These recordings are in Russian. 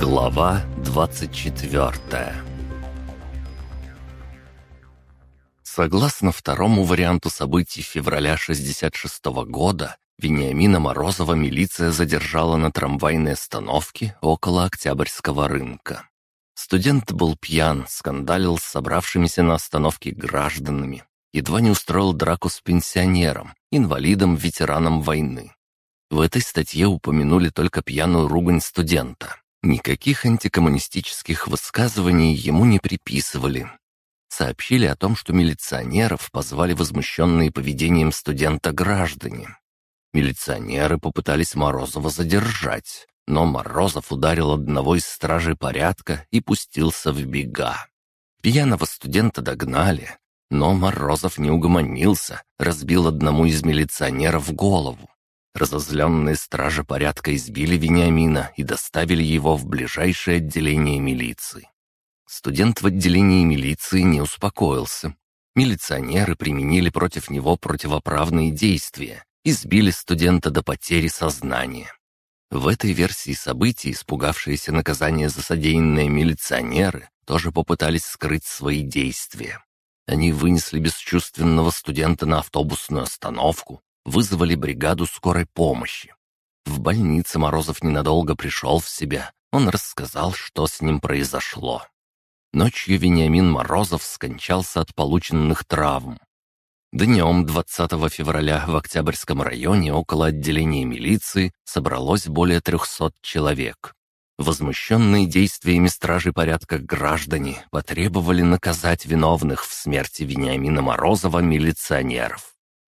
Глава 24 Согласно второму варианту событий февраля 66 -го года, Вениамина Морозова милиция задержала на трамвайной остановке около Октябрьского рынка. Студент был пьян, скандалил с собравшимися на остановке гражданами, едва не устроил драку с пенсионером, инвалидом-ветераном войны. В этой статье упомянули только пьяную ругань студента. Никаких антикоммунистических высказываний ему не приписывали. Сообщили о том, что милиционеров позвали возмущенные поведением студента граждане. Милиционеры попытались Морозова задержать, но Морозов ударил одного из стражей порядка и пустился в бега. Пьяного студента догнали, но Морозов не угомонился, разбил одному из милиционеров голову. Разозленные стражи порядка избили Вениамина и доставили его в ближайшее отделение милиции. Студент в отделении милиции не успокоился. Милиционеры применили против него противоправные действия, избили студента до потери сознания. В этой версии событий испугавшиеся наказания за содеянные милиционеры тоже попытались скрыть свои действия. Они вынесли бесчувственного студента на автобусную остановку, вызвали бригаду скорой помощи. В больнице Морозов ненадолго пришел в себя. Он рассказал, что с ним произошло. Ночью Вениамин Морозов скончался от полученных травм. Днем 20 февраля в Октябрьском районе около отделения милиции собралось более 300 человек. Возмущенные действиями стражи порядка граждане потребовали наказать виновных в смерти Вениамина Морозова милиционеров.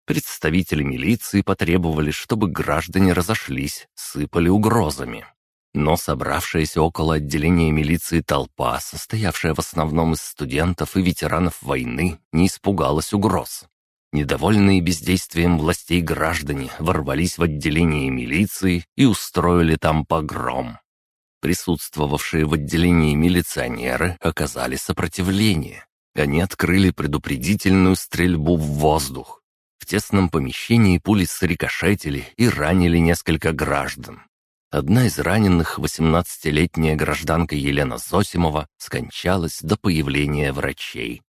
Представители милиции потребовали, чтобы граждане разошлись, сыпали угрозами. Но собравшаяся около отделения милиции толпа, состоявшая в основном из студентов и ветеранов войны, не испугалась угроз. Недовольные бездействием властей граждане ворвались в отделение милиции и устроили там погром. Присутствовавшие в отделении милиционеры оказали сопротивление. Они открыли предупредительную стрельбу в воздух. Тесном помещении пули срикошетили и ранили несколько граждан. Одна из раненых, 18-летняя гражданка Елена Зосимова, скончалась до появления врачей.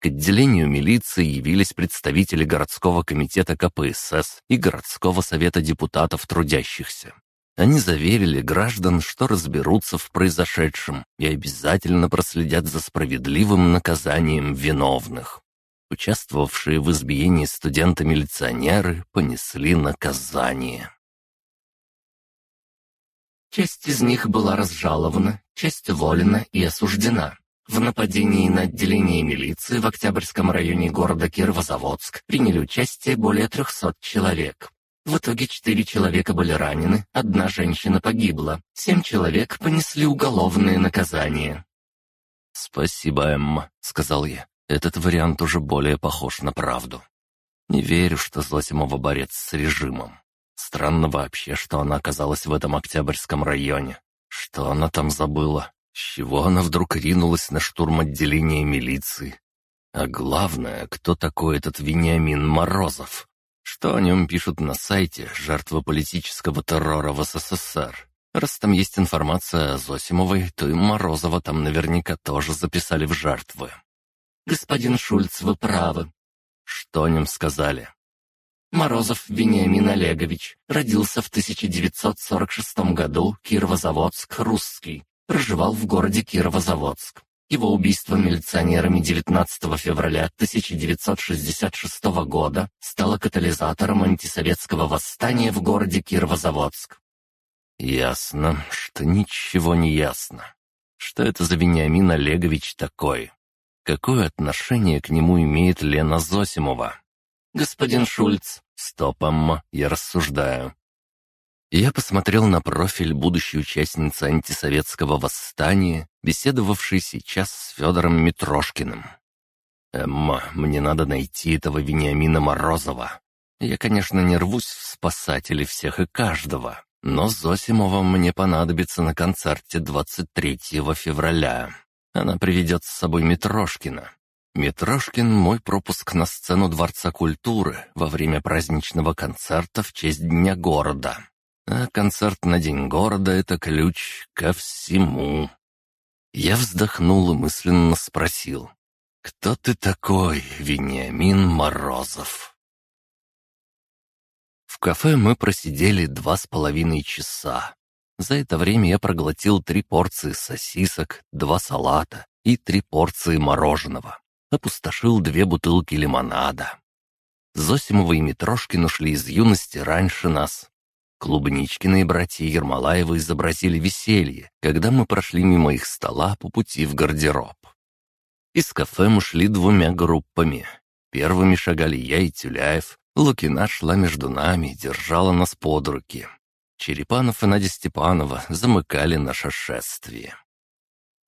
К отделению милиции явились представители городского комитета КПСС и городского совета депутатов трудящихся. Они заверили граждан, что разберутся в произошедшем и обязательно проследят за справедливым наказанием виновных. Участвовавшие в избиении студента-милиционеры понесли наказание. Часть из них была разжалована, часть уволена и осуждена. В нападении на отделение милиции в Октябрьском районе города Кировозаводск приняли участие более 300 человек. В итоге четыре человека были ранены, одна женщина погибла, семь человек понесли уголовные наказания. «Спасибо, Эмма», — сказал я. Этот вариант уже более похож на правду. Не верю, что Златимова борец с режимом. Странно вообще, что она оказалась в этом Октябрьском районе. Что она там забыла? С чего она вдруг ринулась на штурм отделения милиции? А главное, кто такой этот Вениамин Морозов? Что о нем пишут на сайте «Жертва политического террора в СССР»? Раз там есть информация о Зосимовой, то и Морозова там наверняка тоже записали в жертвы. «Господин Шульц, вы правы». «Что о нем сказали?» Морозов Вениамин Олегович родился в 1946 году, Кировозаводск, русский. Проживал в городе Кировозаводск. Его убийство милиционерами 19 февраля 1966 года стало катализатором антисоветского восстания в городе Кировозаводск. Ясно, что ничего не ясно. Что это за Вениамин Олегович такой? Какое отношение к нему имеет Лена Зосимова? «Господин Шульц». «Стопом, я рассуждаю». Я посмотрел на профиль будущей участницы антисоветского восстания, беседовавшей сейчас с Федором Митрошкиным. «Эмма, мне надо найти этого Вениамина Морозова. Я, конечно, не рвусь в спасатели всех и каждого, но Зосимова мне понадобится на концерте 23 февраля. Она приведет с собой Митрошкина. Митрошкин — мой пропуск на сцену Дворца культуры во время праздничного концерта в честь Дня города. А концерт на День города — это ключ ко всему. Я вздохнул и мысленно спросил. «Кто ты такой, Вениамин Морозов?» В кафе мы просидели два с половиной часа. За это время я проглотил три порции сосисок, два салата и три порции мороженого. Опустошил две бутылки лимонада. Зосимова и Митрошкин ушли из юности раньше нас. Клубничкины и братья Ермолаевы изобразили веселье, когда мы прошли мимо их стола по пути в гардероб. Из кафе мы шли двумя группами. Первыми шагали я и Тюляев. Лукина шла между нами, держала нас под руки. Черепанов и Надя Степанова замыкали наше шествие.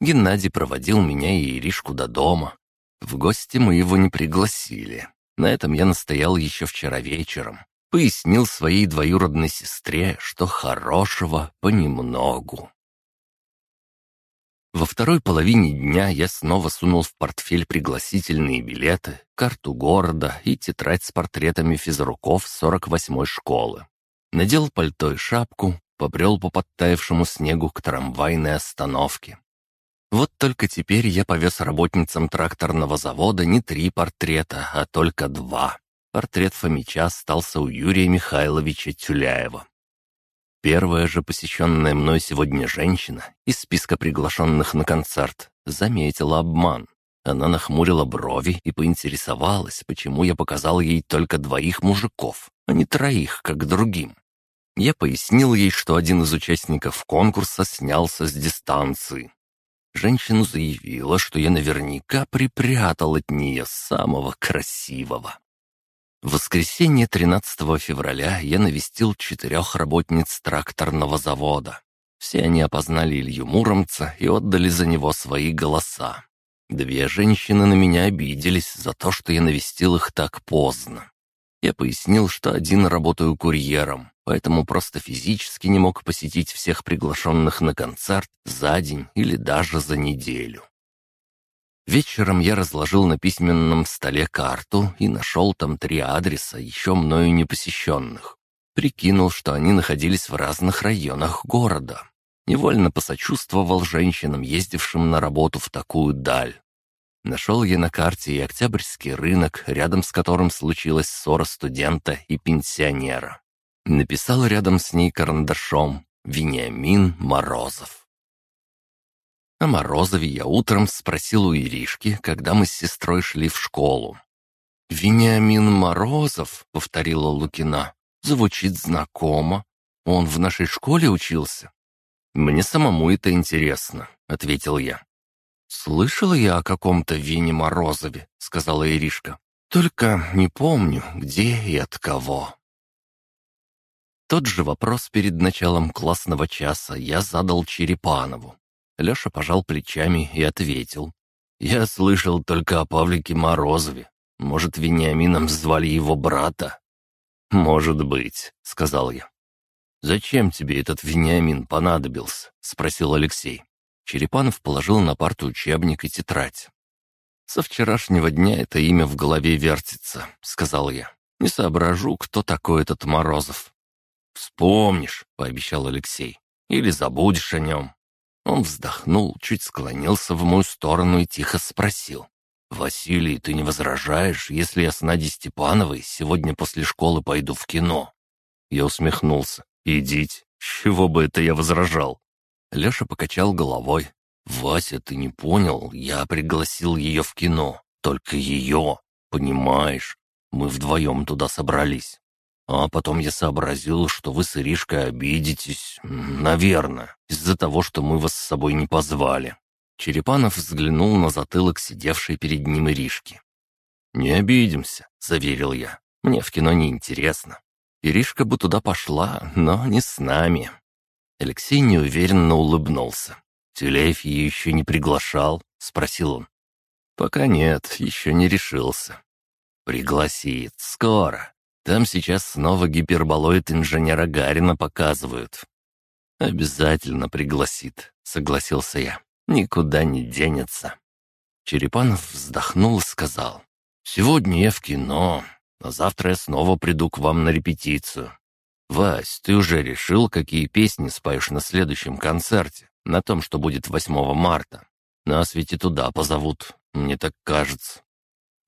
Геннадий проводил меня и Иришку до дома. В гости мы его не пригласили. На этом я настоял еще вчера вечером. Пояснил своей двоюродной сестре, что хорошего понемногу. Во второй половине дня я снова сунул в портфель пригласительные билеты, карту города и тетрадь с портретами физруков 48-й школы. Надел пальто и шапку, побрел по подтаявшему снегу к трамвайной остановке. Вот только теперь я повез работницам тракторного завода не три портрета, а только два. Портрет Фомича остался у Юрия Михайловича Тюляева. Первая же посещенная мной сегодня женщина из списка приглашенных на концерт заметила обман. Она нахмурила брови и поинтересовалась, почему я показал ей только двоих мужиков, а не троих, как другим. Я пояснил ей, что один из участников конкурса снялся с дистанции. Женщина заявила, что я наверняка припрятал от нее самого красивого. В воскресенье 13 февраля я навестил четырех работниц тракторного завода. Все они опознали Илью Муромца и отдали за него свои голоса. Две женщины на меня обиделись за то, что я навестил их так поздно. Я пояснил, что один работаю курьером, поэтому просто физически не мог посетить всех приглашенных на концерт за день или даже за неделю. Вечером я разложил на письменном столе карту и нашел там три адреса, еще мною не посещенных. Прикинул, что они находились в разных районах города. Невольно посочувствовал женщинам, ездившим на работу в такую даль. Нашел я на карте и Октябрьский рынок, рядом с которым случилась ссора студента и пенсионера. Написал рядом с ней карандашом «Вениамин Морозов». О Морозове я утром спросил у Иришки, когда мы с сестрой шли в школу. «Вениамин Морозов», — повторила Лукина, — «звучит знакомо. Он в нашей школе учился?» «Мне самому это интересно», — ответил я. «Слышала я о каком-то Вене Морозове», — сказала Иришка. «Только не помню, где и от кого». Тот же вопрос перед началом классного часа я задал Черепанову. Леша пожал плечами и ответил. «Я слышал только о Павлике Морозове. Может, Вениамином звали его брата?» «Может быть», — сказал я. «Зачем тебе этот Вениамин понадобился?» — спросил Алексей. Черепанов положил на парту учебник и тетрадь. «Со вчерашнего дня это имя в голове вертится», — сказал я. «Не соображу, кто такой этот Морозов». «Вспомнишь», — пообещал Алексей. «Или забудешь о нем. Он вздохнул, чуть склонился в мою сторону и тихо спросил. «Василий, ты не возражаешь, если я с Надей Степановой сегодня после школы пойду в кино?» Я усмехнулся. «Идите, чего бы это я возражал?» Леша покачал головой. «Вася, ты не понял, я пригласил ее в кино. Только ее, понимаешь? Мы вдвоем туда собрались. А потом я сообразил, что вы с Иришкой обидитесь, наверное, из-за того, что мы вас с собой не позвали». Черепанов взглянул на затылок сидевшей перед ним Иришки. «Не обидимся», — заверил я. «Мне в кино не интересно. Иришка бы туда пошла, но не с нами». Алексей неуверенно улыбнулся. «Тюлеев ее еще не приглашал?» — спросил он. «Пока нет, еще не решился». «Пригласит, скоро. Там сейчас снова гиперболоид инженера Гарина показывают». «Обязательно пригласит», — согласился я. «Никуда не денется». Черепанов вздохнул и сказал. «Сегодня я в кино, а завтра я снова приду к вам на репетицию. «Вась, ты уже решил, какие песни споешь на следующем концерте, на том, что будет 8 марта? Нас ведь и туда позовут, мне так кажется».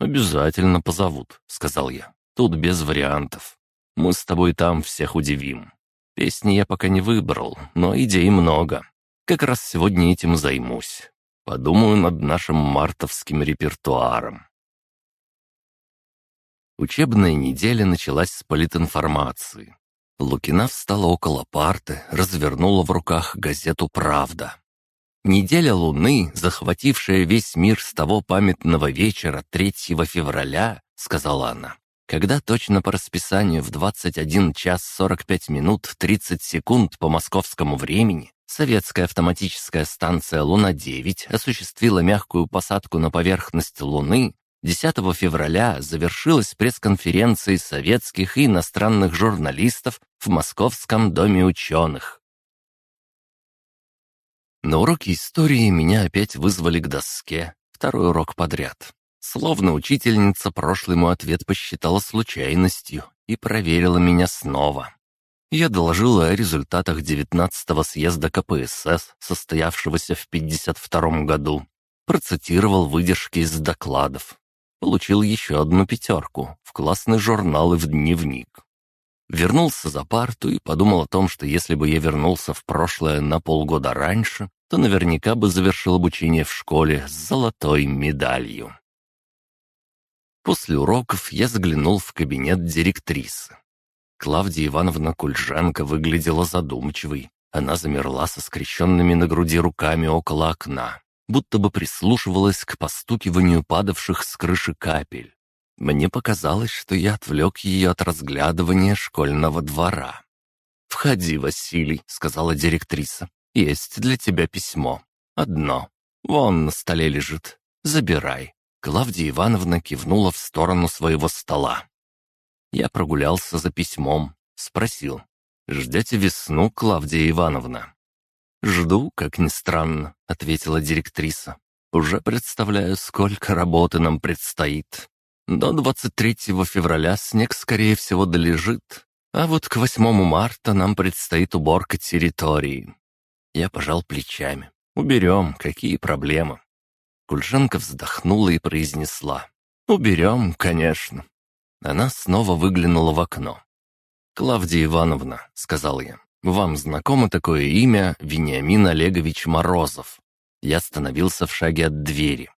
«Обязательно позовут», — сказал я. «Тут без вариантов. Мы с тобой там всех удивим. Песни я пока не выбрал, но идей много. Как раз сегодня этим займусь. Подумаю над нашим мартовским репертуаром». Учебная неделя началась с политинформации. Лукина встала около парты, развернула в руках газету «Правда». Неделя Луны, захватившая весь мир с того памятного вечера 3 февраля, сказала она, когда точно по расписанию в 21 час 45 минут 30 секунд по московскому времени советская автоматическая станция «Луна-9» осуществила мягкую посадку на поверхность Луны, 10 февраля завершилась пресс-конференция советских и иностранных журналистов в Московском доме ученых. На уроке истории меня опять вызвали к доске, второй урок подряд. Словно учительница прошлый мой ответ посчитала случайностью и проверила меня снова. Я доложил о результатах 19-го съезда КПСС, состоявшегося в 52 году. Процитировал выдержки из докладов. Получил еще одну пятерку в классный журнал и в дневник. Вернулся за парту и подумал о том, что если бы я вернулся в прошлое на полгода раньше, то наверняка бы завершил обучение в школе с золотой медалью. После уроков я заглянул в кабинет директрисы. Клавдия Ивановна Кульжанка выглядела задумчивой. Она замерла со скрещенными на груди руками около окна, будто бы прислушивалась к постукиванию падавших с крыши капель. Мне показалось, что я отвлек ее от разглядывания школьного двора. «Входи, Василий», — сказала директриса. Есть для тебя письмо. Одно. Вон на столе лежит. Забирай». Клавдия Ивановна кивнула в сторону своего стола. Я прогулялся за письмом, спросил. «Ждете весну, Клавдия Ивановна?» «Жду, как ни странно», — ответила директриса. «Уже представляю, сколько работы нам предстоит. До 23 февраля снег, скорее всего, долежит, а вот к 8 марта нам предстоит уборка территории. Я пожал плечами. «Уберем, какие проблемы?» Кульшенко вздохнула и произнесла. «Уберем, конечно». Она снова выглянула в окно. «Клавдия Ивановна», — сказал я, — «вам знакомо такое имя Вениамин Олегович Морозов?» Я остановился в шаге от двери.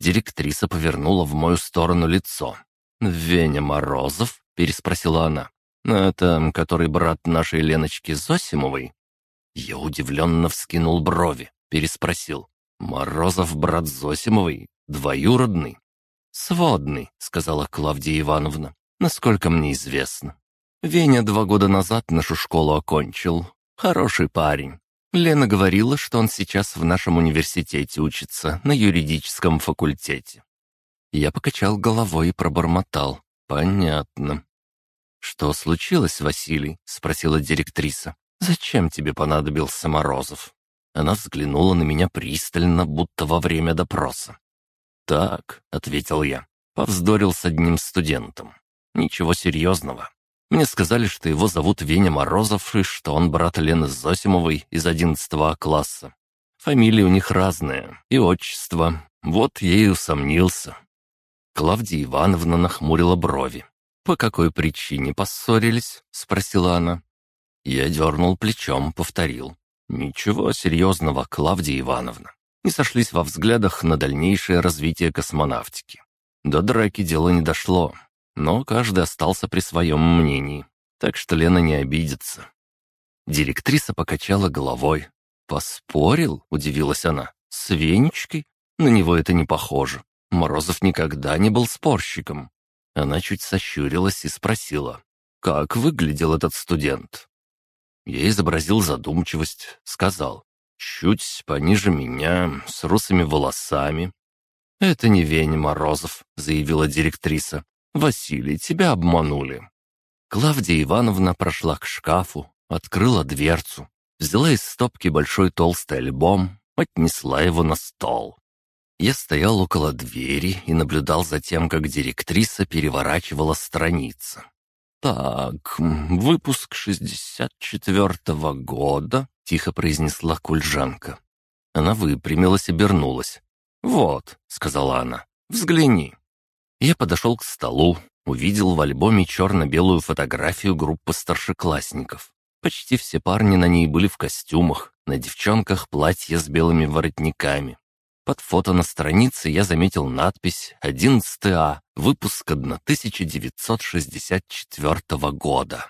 Директриса повернула в мою сторону лицо. «Веня Морозов?» — переспросила она. «Это который брат нашей Леночки Зосимовой?» Я удивленно вскинул брови, переспросил. «Морозов брат Зосимовой? Двоюродный?» «Сводный», — сказала Клавдия Ивановна, — «насколько мне известно. Веня два года назад нашу школу окончил. Хороший парень. Лена говорила, что он сейчас в нашем университете учится, на юридическом факультете». Я покачал головой и пробормотал. «Понятно». «Что случилось, Василий?» — спросила директриса. «Зачем тебе понадобился Морозов?» Она взглянула на меня пристально, будто во время допроса. «Так», — ответил я, — повздорил с одним студентом. «Ничего серьезного. Мне сказали, что его зовут Веня Морозов и что он брат Лены Зосимовой из одиннадцатого класса. Фамилии у них разные, и отчество. Вот я и усомнился». Клавдия Ивановна нахмурила брови. «По какой причине поссорились?» — спросила она. Я дернул плечом, повторил. «Ничего серьезного, Клавдия Ивановна. Не сошлись во взглядах на дальнейшее развитие космонавтики. До драки дело не дошло, но каждый остался при своем мнении, так что Лена не обидится». Директриса покачала головой. «Поспорил?» — удивилась она. «С Венечкой? На него это не похоже. Морозов никогда не был спорщиком». Она чуть сощурилась и спросила. «Как выглядел этот студент?» Я изобразил задумчивость, сказал, чуть пониже меня, с русыми волосами. «Это не Веня Морозов», — заявила директриса. «Василий, тебя обманули». Клавдия Ивановна прошла к шкафу, открыла дверцу, взяла из стопки большой толстый альбом, отнесла его на стол. Я стоял около двери и наблюдал за тем, как директриса переворачивала страницы. «Так, выпуск 64-го года», — тихо произнесла кульжанка. Она выпрямилась обернулась. «Вот», — сказала она, — «взгляни». Я подошел к столу, увидел в альбоме черно-белую фотографию группы старшеклассников. Почти все парни на ней были в костюмах, на девчонках платья с белыми воротниками. Под фото на странице я заметил надпись «11А», выпуск 1964 года.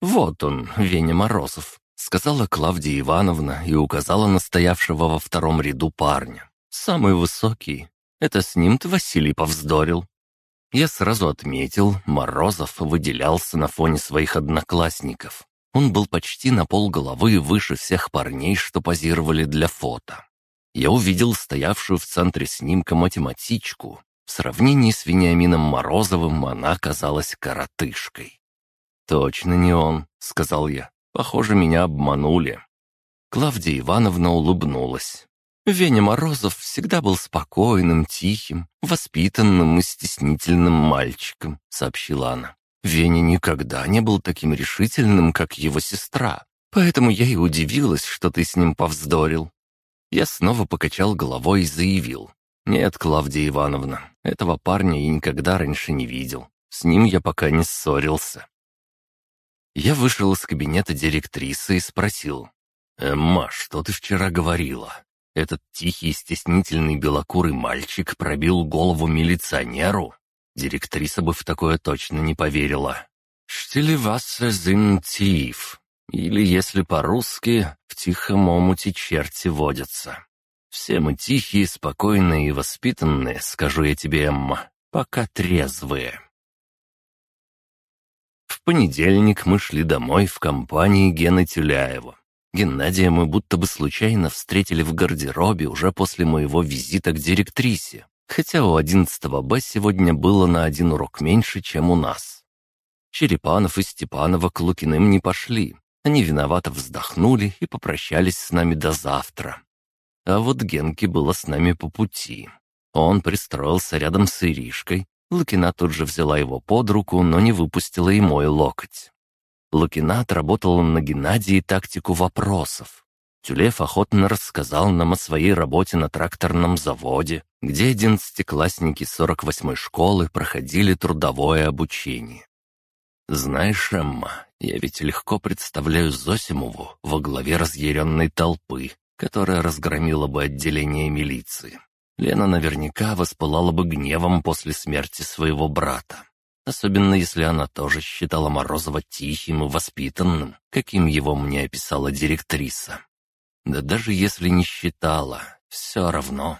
«Вот он, Веня Морозов», — сказала Клавдия Ивановна и указала на стоявшего во втором ряду парня. «Самый высокий. Это с ним ты, Василий, повздорил». Я сразу отметил, Морозов выделялся на фоне своих одноклассников. Он был почти на полголовы выше всех парней, что позировали для фото. Я увидел стоявшую в центре снимка математичку. В сравнении с Вениамином Морозовым она казалась коротышкой. «Точно не он», — сказал я. «Похоже, меня обманули». Клавдия Ивановна улыбнулась. Веня Морозов всегда был спокойным, тихим, воспитанным и стеснительным мальчиком», — сообщила она. «Веня никогда не был таким решительным, как его сестра, поэтому я и удивилась, что ты с ним повздорил». Я снова покачал головой и заявил. «Нет, Клавдия Ивановна, этого парня я никогда раньше не видел. С ним я пока не ссорился». Я вышел из кабинета директрисы и спросил. «Эмма, что ты вчера говорила? Этот тихий, стеснительный белокурый мальчик пробил голову милиционеру. Директриса бы в такое точно не поверила. «Штилевассе зинтив», или, если по-русски, «в тихом омуте черти водятся». Все мы тихие, спокойные и воспитанные, скажу я тебе, Эмма, пока трезвые. В понедельник мы шли домой в компании Гены Тюляева. Геннадия мы будто бы случайно встретили в гардеробе уже после моего визита к директрисе, хотя у 11 Б сегодня было на один урок меньше, чем у нас. Черепанов и Степанова к Лукиным не пошли. Они виновато вздохнули и попрощались с нами до завтра. А вот Генке было с нами по пути. Он пристроился рядом с Иришкой. Лукина тут же взяла его под руку, но не выпустила и мой локоть. Лукина отработала на Геннадии тактику вопросов. Тюлев охотно рассказал нам о своей работе на тракторном заводе, где одиннадцатиклассники 48-й школы проходили трудовое обучение. «Знаешь, Эмма, я ведь легко представляю Зосимову во главе разъяренной толпы, которая разгромила бы отделение милиции. Лена наверняка воспылала бы гневом после смерти своего брата. Особенно если она тоже считала Морозова тихим и воспитанным, каким его мне описала директриса. Да даже если не считала, все равно.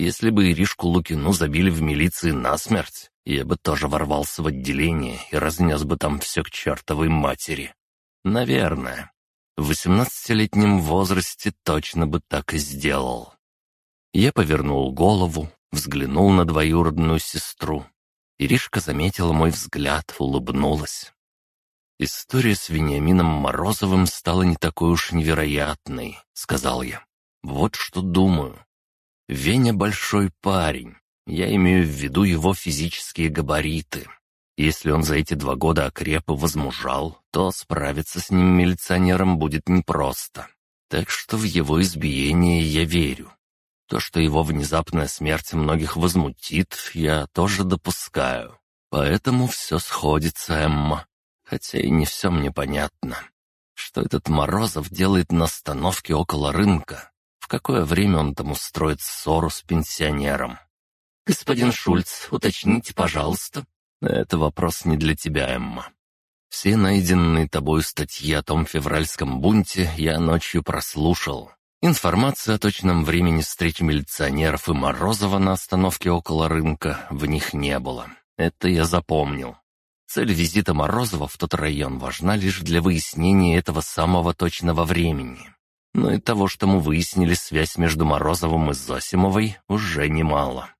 Если бы Иришку Лукину забили в милиции насмерть, я бы тоже ворвался в отделение и разнес бы там все к чертовой матери. Наверное. В восемнадцатилетнем возрасте точно бы так и сделал. Я повернул голову, взглянул на двоюродную сестру Иришка заметила мой взгляд, улыбнулась. «История с Вениамином Морозовым стала не такой уж невероятной», — сказал я. «Вот что думаю. Веня большой парень. Я имею в виду его физические габариты. Если он за эти два года окреп и возмужал, то справиться с ним милиционером будет непросто. Так что в его избиение я верю. То, что его внезапная смерть многих возмутит, я тоже допускаю. Поэтому все сходится, Эмма. Хотя и не все мне понятно. Что этот Морозов делает на остановке около рынка? Какое время он там устроит ссору с пенсионером? «Господин Шульц, уточните, пожалуйста». «Это вопрос не для тебя, Эмма. Все найденные тобой статьи о том февральском бунте я ночью прослушал. Информации о точном времени встречи милиционеров и Морозова на остановке около рынка в них не было. Это я запомнил. Цель визита Морозова в тот район важна лишь для выяснения этого самого точного времени. Но и того, что мы выяснили связь между Морозовым и Зосимовой, уже немало.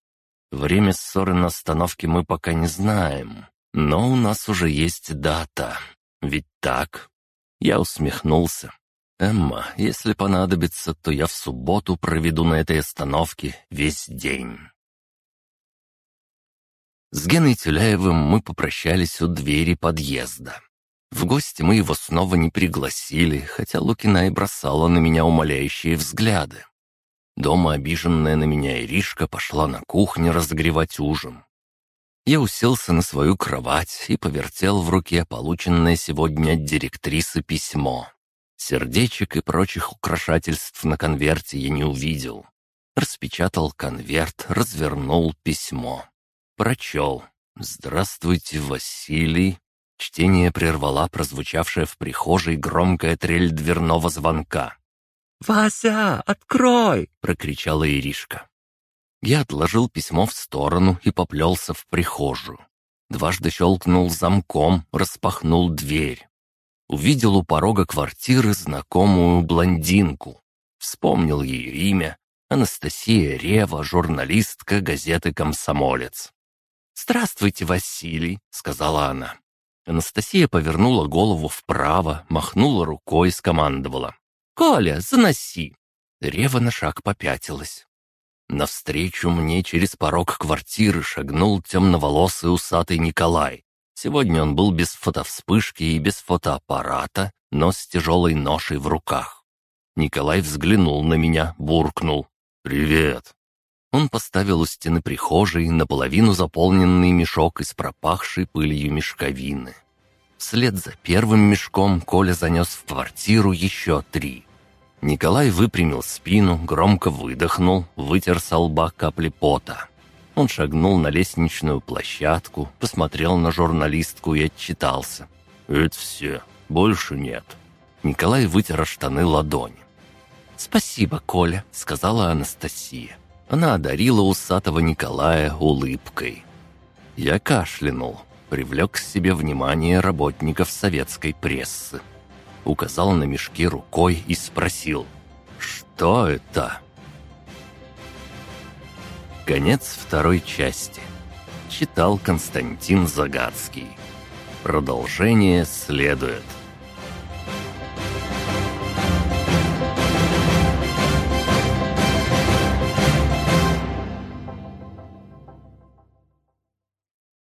Время ссоры на остановке мы пока не знаем, но у нас уже есть дата. Ведь так? Я усмехнулся. «Эмма, если понадобится, то я в субботу проведу на этой остановке весь день». С Геной Тюляевым мы попрощались у двери подъезда. В гости мы его снова не пригласили, хотя Лукина и бросала на меня умоляющие взгляды. Дома обиженная на меня Иришка пошла на кухню разогревать ужин. Я уселся на свою кровать и повертел в руке полученное сегодня от директрисы письмо. Сердечек и прочих украшательств на конверте я не увидел. Распечатал конверт, развернул письмо. Прочел. «Здравствуйте, Василий». Чтение прервала прозвучавшая в прихожей громкая трель дверного звонка. «Вася, открой!» — прокричала Иришка. Я отложил письмо в сторону и поплелся в прихожую. Дважды щелкнул замком, распахнул дверь. Увидел у порога квартиры знакомую блондинку. Вспомнил ее имя. Анастасия Рева, журналистка газеты «Комсомолец». «Здравствуйте, Василий», — сказала она. Анастасия повернула голову вправо, махнула рукой и скомандовала. «Коля, заноси!» Рева на шаг попятилась. Навстречу мне через порог квартиры шагнул темноволосый усатый Николай. Сегодня он был без фотовспышки и без фотоаппарата, но с тяжелой ношей в руках. Николай взглянул на меня, буркнул. «Привет!» Он поставил у стены прихожей наполовину заполненный мешок из пропахшей пылью мешковины. Вслед за первым мешком Коля занес в квартиру еще три. Николай выпрямил спину, громко выдохнул, вытер со лба капли пота. Он шагнул на лестничную площадку, посмотрел на журналистку и отчитался. «Это все. Больше нет». Николай вытер штаны ладони. «Спасибо, Коля», — сказала Анастасия. Она одарила усатого Николая улыбкой. Я кашлянул, привлек к себе внимание работников советской прессы указал на мешки рукой и спросил «Что это?» Конец второй части. Читал Константин Загадский. Продолжение следует.